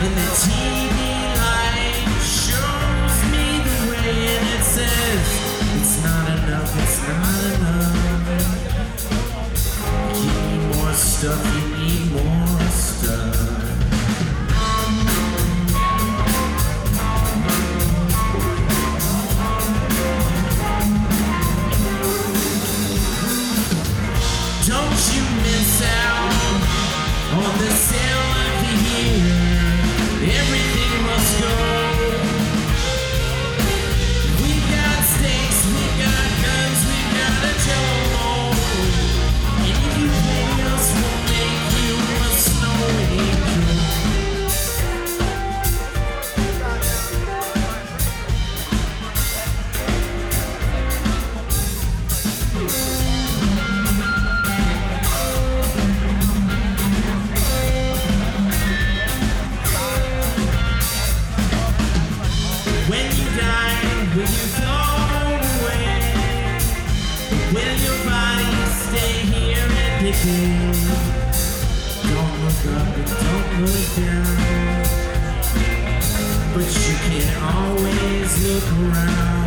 And the TV light shows me the way, and it says, It's not enough, it's not enough. You need more stuff, you need more stuff. Don't you miss out on the sale Don't look up and don't look down. But you can always look around.